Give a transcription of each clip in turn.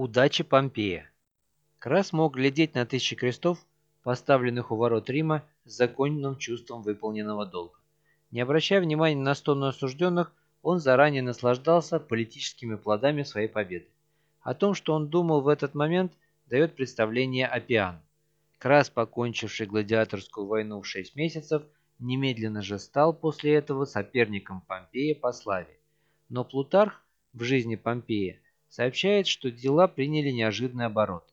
Удача Помпея Крас мог глядеть на тысячи крестов, поставленных у ворот Рима с законным чувством выполненного долга. Не обращая внимания на стоны осужденных, он заранее наслаждался политическими плодами своей победы. О том, что он думал в этот момент, дает представление Апиан. Крас, покончивший гладиаторскую войну в 6 месяцев, немедленно же стал после этого соперником Помпея по славе. Но Плутарх в жизни Помпея сообщает, что дела приняли неожиданный оборот.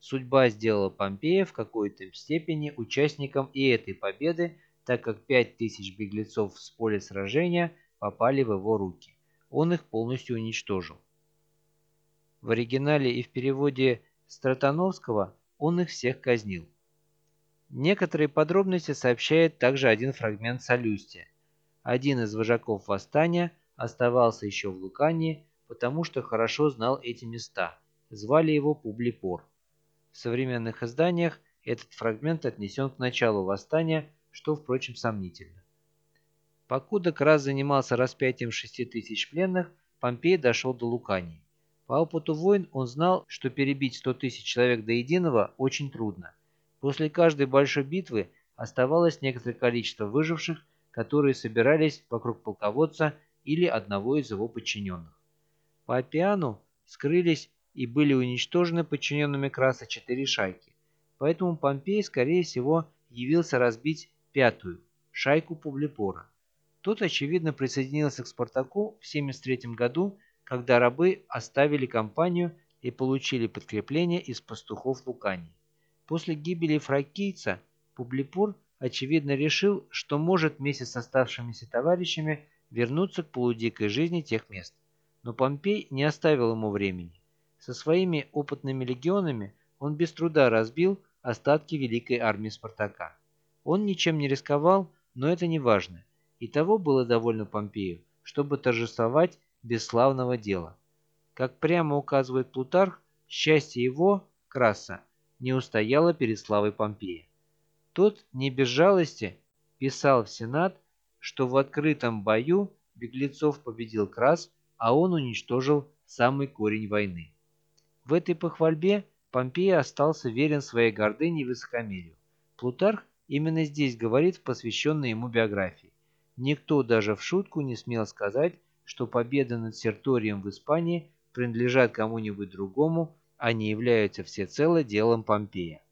Судьба сделала Помпея в какой-то степени участником и этой победы, так как пять тысяч беглецов с поля сражения попали в его руки. Он их полностью уничтожил. В оригинале и в переводе Стратановского он их всех казнил. Некоторые подробности сообщает также один фрагмент Солюстия. Один из вожаков восстания оставался еще в Лукании потому что хорошо знал эти места. Звали его Публипор. В современных изданиях этот фрагмент отнесен к началу восстания, что, впрочем, сомнительно. Покуда Крас занимался распятием шести тысяч пленных, Помпей дошел до Лукании. По опыту войн он знал, что перебить сто тысяч человек до единого очень трудно. После каждой большой битвы оставалось некоторое количество выживших, которые собирались вокруг полководца или одного из его подчиненных. По Апиану скрылись и были уничтожены подчиненными Краса четыре шайки. Поэтому Помпей, скорее всего, явился разбить пятую, шайку Публипора. Тот, очевидно, присоединился к Спартаку в 73 году, когда рабы оставили компанию и получили подкрепление из пастухов Лукании. После гибели фракийца Публипор, очевидно, решил, что может вместе с оставшимися товарищами вернуться к полудикой жизни тех мест. Но Помпей не оставил ему времени. Со своими опытными легионами он без труда разбил остатки великой армии Спартака. Он ничем не рисковал, но это не важно. И того было довольно Помпею, чтобы торжествовать бесславного дела. Как прямо указывает Плутарх, счастье его, Краса, не устояло перед славой Помпея. Тот не без жалости писал в Сенат, что в открытом бою беглецов победил Крас а он уничтожил самый корень войны. В этой похвальбе Помпей остался верен своей гордыне и высокомерию. Плутарх именно здесь говорит в посвященной ему биографии. Никто даже в шутку не смел сказать, что победа над Серторием в Испании принадлежат кому-нибудь другому, а не являются всецело делом Помпея.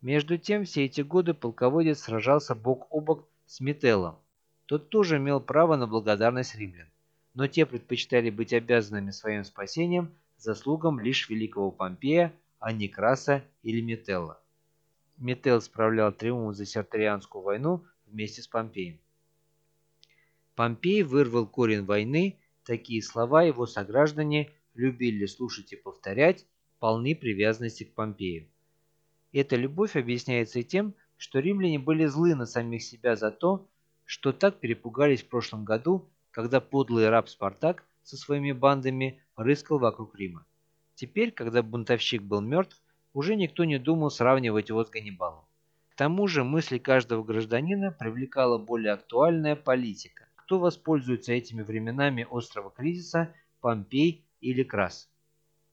Между тем, все эти годы полководец сражался бок о бок с Метеллом. Тот тоже имел право на благодарность римлян но те предпочитали быть обязанными своим спасением заслугам лишь великого Помпея, а не Краса или Метелла. Метел справлял триумф за Серторианскую войну вместе с Помпеем. Помпей вырвал корень войны, такие слова его сограждане любили слушать и повторять, полны привязанности к Помпею. Эта любовь объясняется и тем, что римляне были злы на самих себя за то, что так перепугались в прошлом году когда подлый раб Спартак со своими бандами рыскал вокруг Рима. Теперь, когда бунтовщик был мертв, уже никто не думал сравнивать его с Ганнибалом. К тому же мысли каждого гражданина привлекала более актуальная политика. Кто воспользуется этими временами острого кризиса, Помпей или Крас?